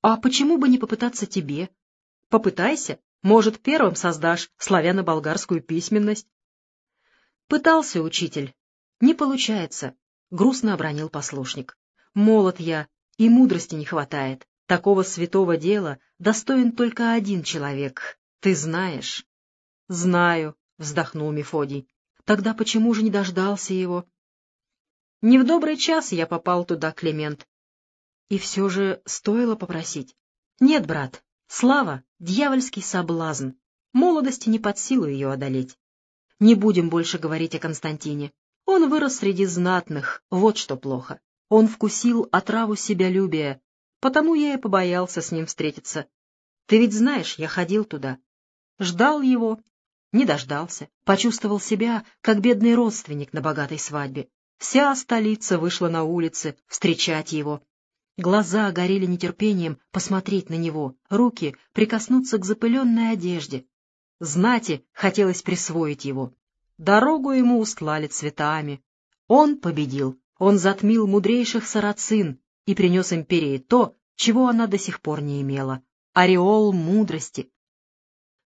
А почему бы не попытаться тебе? Попытайся, может, первым создашь славяно-болгарскую письменность. Пытался учитель. Не получается, — грустно обронил послушник. Молод я, и мудрости не хватает. Такого святого дела достоин только один человек. Ты знаешь? — Знаю, — вздохнул Мефодий. — Тогда почему же не дождался его? — Не в добрый час я попал туда, Климент. И все же стоило попросить. — Нет, брат, слава — дьявольский соблазн. Молодости не под силу ее одолеть. Не будем больше говорить о Константине. Он вырос среди знатных, вот что плохо. Он вкусил отраву себялюбия, потому я и побоялся с ним встретиться. Ты ведь знаешь, я ходил туда. Ждал его, не дождался, почувствовал себя, как бедный родственник на богатой свадьбе. Вся столица вышла на улицы встречать его. Глаза горели нетерпением посмотреть на него, руки прикоснуться к запыленной одежде. Знати хотелось присвоить его. Дорогу ему устлали цветами. Он победил, он затмил мудрейших сарацин и принес империи то, чего она до сих пор не имела — ореол мудрости.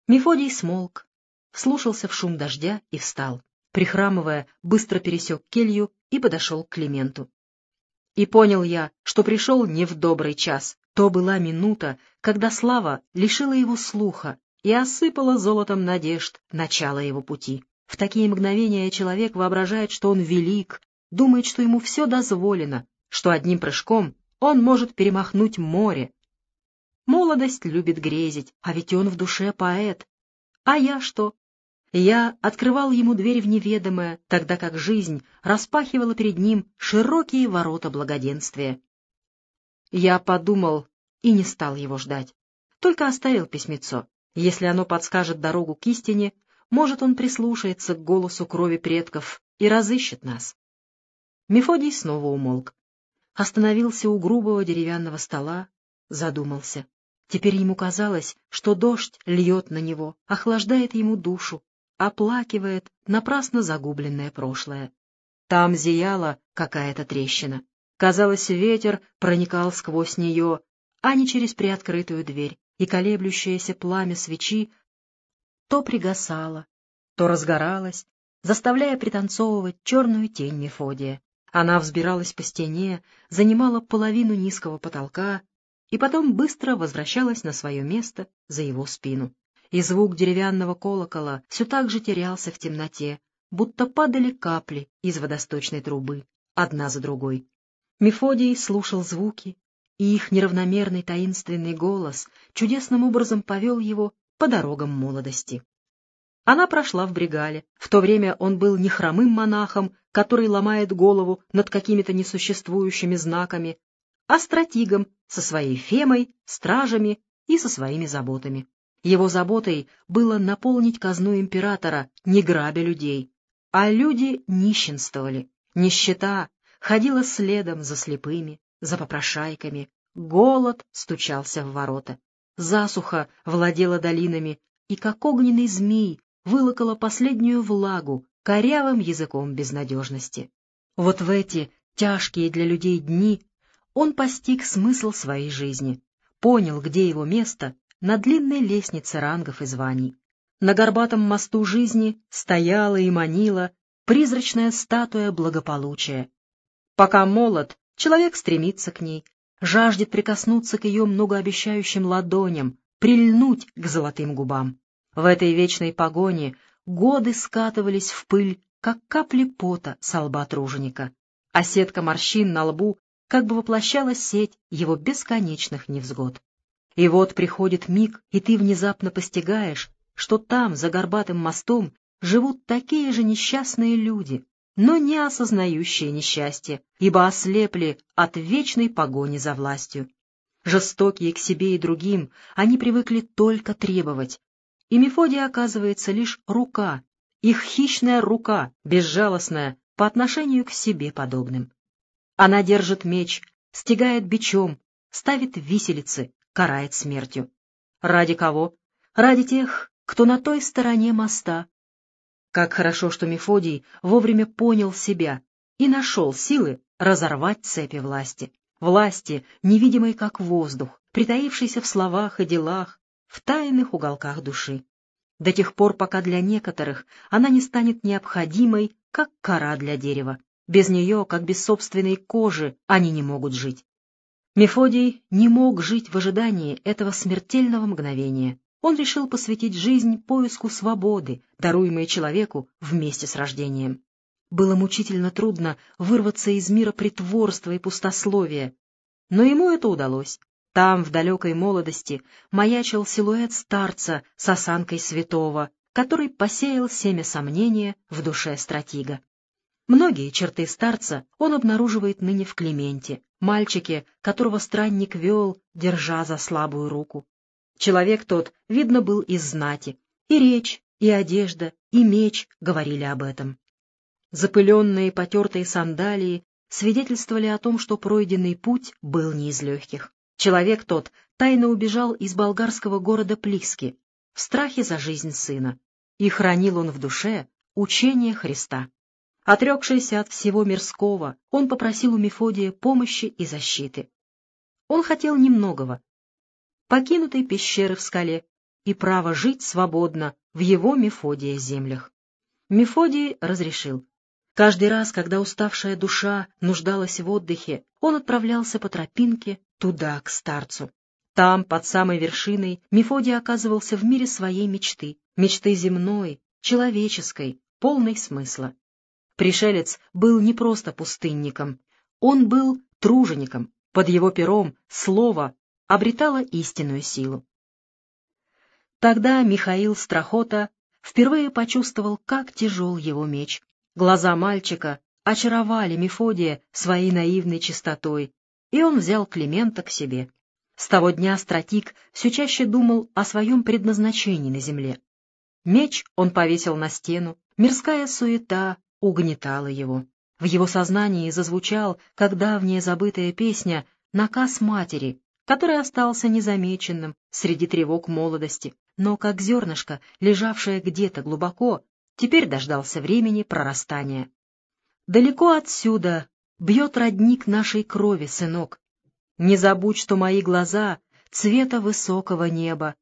Мефодий смолк, вслушался в шум дождя и встал. Прихрамывая, быстро пересек келью и подошел к Клименту. И понял я, что пришел не в добрый час. То была минута, когда слава лишила его слуха и осыпала золотом надежд начало его пути. В такие мгновения человек воображает, что он велик, думает, что ему все дозволено, что одним прыжком он может перемахнуть море. Молодость любит грезить, а ведь он в душе поэт. А я что? Я открывал ему дверь в неведомое, тогда как жизнь распахивала перед ним широкие ворота благоденствия. Я подумал и не стал его ждать, только оставил письмецо. Если оно подскажет дорогу к истине, может, он прислушается к голосу крови предков и разыщет нас. Мефодий снова умолк. Остановился у грубого деревянного стола, задумался. Теперь ему казалось, что дождь льет на него, охлаждает ему душу, оплакивает напрасно загубленное прошлое. Там зияла какая-то трещина. Казалось, ветер проникал сквозь нее, а не через приоткрытую дверь, и колеблющееся пламя свечи то пригасало, то разгоралось, заставляя пританцовывать черную тень Мефодия. Она взбиралась по стене, занимала половину низкого потолка и потом быстро возвращалась на свое место за его спину и звук деревянного колокола все так же терялся в темноте, будто падали капли из водосточной трубы, одна за другой. Мефодий слушал звуки, и их неравномерный таинственный голос чудесным образом повел его по дорогам молодости. Она прошла в Бригале. В то время он был не хромым монахом, который ломает голову над какими-то несуществующими знаками, а стратигом со своей фемой, стражами и со своими заботами. Его заботой было наполнить казну императора, не грабя людей. А люди нищенствовали. Нищета ходила следом за слепыми, за попрошайками. Голод стучался в ворота. Засуха владела долинами, и как огненный змей вылокала последнюю влагу корявым языком безнадежности. Вот в эти тяжкие для людей дни он постиг смысл своей жизни, понял, где его место на длинной лестнице рангов и званий. На горбатом мосту жизни стояла и манила призрачная статуя благополучия. Пока молод, человек стремится к ней, жаждет прикоснуться к ее многообещающим ладоням, прильнуть к золотым губам. В этой вечной погоне годы скатывались в пыль, как капли пота с лба труженика, а сетка морщин на лбу как бы воплощала сеть его бесконечных невзгод. И вот приходит миг, и ты внезапно постигаешь, что там, за горбатым мостом, живут такие же несчастные люди, но не осознающие несчастье, ибо ослепли от вечной погони за властью. Жестокие к себе и другим, они привыкли только требовать. И Мефодия оказывается лишь рука, их хищная рука, безжалостная по отношению к себе подобным. Она держит меч, стегает бичом, ставит виселицы, карает смертью. Ради кого? Ради тех, кто на той стороне моста. Как хорошо, что Мефодий вовремя понял себя и нашел силы разорвать цепи власти. Власти, невидимой как воздух, притаившийся в словах и делах, в тайных уголках души. До тех пор, пока для некоторых она не станет необходимой, как кора для дерева. Без нее, как без собственной кожи, они не могут жить. Мефодий не мог жить в ожидании этого смертельного мгновения. Он решил посвятить жизнь поиску свободы, даруемой человеку вместе с рождением. Было мучительно трудно вырваться из мира притворства и пустословия, но ему это удалось. Там, в далекой молодости, маячил силуэт старца с осанкой святого, который посеял семя сомнения в душе стратега. Многие черты старца он обнаруживает ныне в Клименте, мальчике, которого странник вел, держа за слабую руку. Человек тот, видно, был из знати. И речь, и одежда, и меч говорили об этом. Запыленные потертые сандалии свидетельствовали о том, что пройденный путь был не из легких. Человек тот тайно убежал из болгарского города Плиски в страхе за жизнь сына, и хранил он в душе учение Христа. Отрекшийся от всего мирского, он попросил у Мефодия помощи и защиты. Он хотел немногого — покинутой пещеры в скале и право жить свободно в его Мефодия землях. Мефодий разрешил. Каждый раз, когда уставшая душа нуждалась в отдыхе, он отправлялся по тропинке туда, к старцу. Там, под самой вершиной, Мефодий оказывался в мире своей мечты, мечты земной, человеческой, полной смысла. Пришелец был не просто пустынником, он был тружеником, под его пером слово обретало истинную силу. Тогда Михаил Страхота впервые почувствовал, как тяжел его меч. Глаза мальчика очаровали Мефодия своей наивной чистотой, и он взял Климента к себе. С того дня стратик все чаще думал о своем предназначении на земле. Меч он повесил на стену, мирская суета, угнетало его. В его сознании зазвучал, как давняя забытая песня, наказ матери, который остался незамеченным среди тревог молодости, но как зернышко, лежавшее где-то глубоко, теперь дождался времени прорастания. «Далеко отсюда бьет родник нашей крови, сынок. Не забудь, что мои глаза — цвета высокого неба».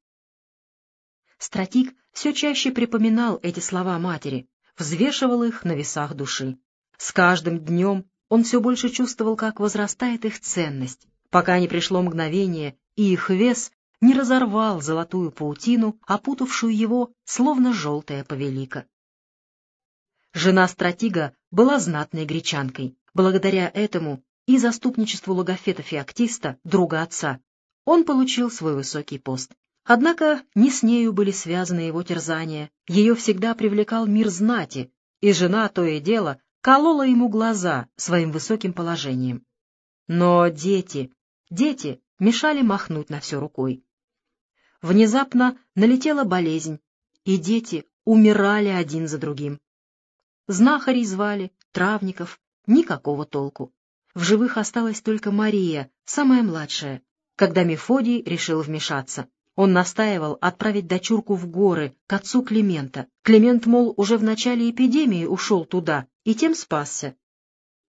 Стратик все чаще припоминал эти слова матери, взвешивал их на весах души. С каждым днем он все больше чувствовал, как возрастает их ценность, пока не пришло мгновение, и их вес не разорвал золотую паутину, опутавшую его, словно желтая повелика. Жена стратига была знатной гречанкой. Благодаря этому и заступничеству логофета Феоктиста, друга отца, он получил свой высокий пост. Однако не с нею были связаны его терзания, ее всегда привлекал мир знати, и жена то и дело колола ему глаза своим высоким положением. Но дети, дети мешали махнуть на все рукой. Внезапно налетела болезнь, и дети умирали один за другим. Знахарей звали, травников, никакого толку. В живых осталась только Мария, самая младшая, когда Мефодий решил вмешаться. Он настаивал отправить дочурку в горы, к отцу Климента. Климент, мол, уже в начале эпидемии ушел туда и тем спасся.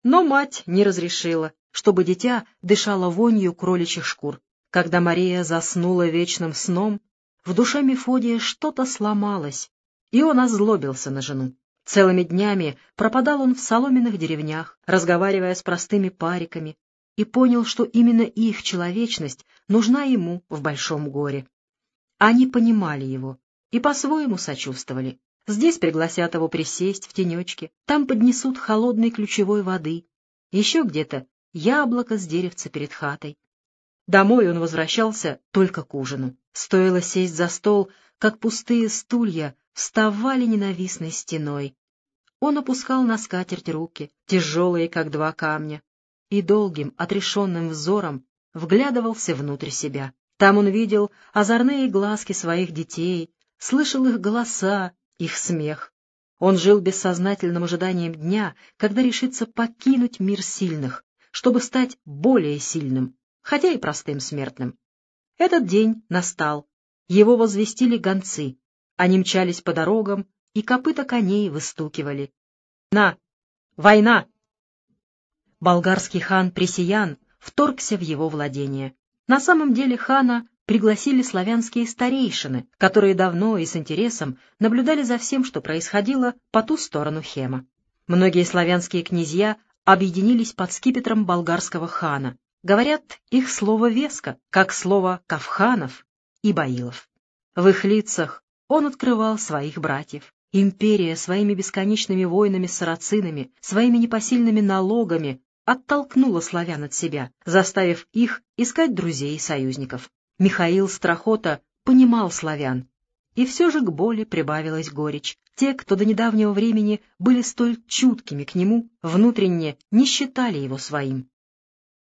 Но мать не разрешила, чтобы дитя дышало вонью кроличьих шкур. Когда Мария заснула вечным сном, в душе Мефодия что-то сломалось, и он озлобился на жену. Целыми днями пропадал он в соломенных деревнях, разговаривая с простыми париками, и понял, что именно их человечность нужна ему в большом горе. Они понимали его и по-своему сочувствовали. Здесь пригласят его присесть в тенечке, там поднесут холодной ключевой воды, еще где-то яблоко с деревца перед хатой. Домой он возвращался только к ужину. Стоило сесть за стол, как пустые стулья вставали ненавистной стеной. Он опускал на скатерть руки, тяжелые, как два камня, и долгим, отрешенным взором вглядывался внутрь себя. Там он видел озорные глазки своих детей, слышал их голоса, их смех. Он жил бессознательным ожиданием дня, когда решится покинуть мир сильных, чтобы стать более сильным, хотя и простым смертным. Этот день настал. Его возвестили гонцы. Они мчались по дорогам, и копыта коней выстукивали. «На! Война!» болгарский хан Пресиян вторгся в его владение. На самом деле хана пригласили славянские старейшины, которые давно и с интересом наблюдали за всем, что происходило по ту сторону Хема. Многие славянские князья объединились под скипетром болгарского хана. Говорят, их слово веско, как слово Кавханов и Баилов. В их лицах он открывал своих братьев. Империя своими бесконечными войнами с сарацинами, своими непосильными налогами оттолкнула славян от себя, заставив их искать друзей и союзников. Михаил Страхота понимал славян, и все же к боли прибавилась горечь. Те, кто до недавнего времени были столь чуткими к нему, внутренне не считали его своим.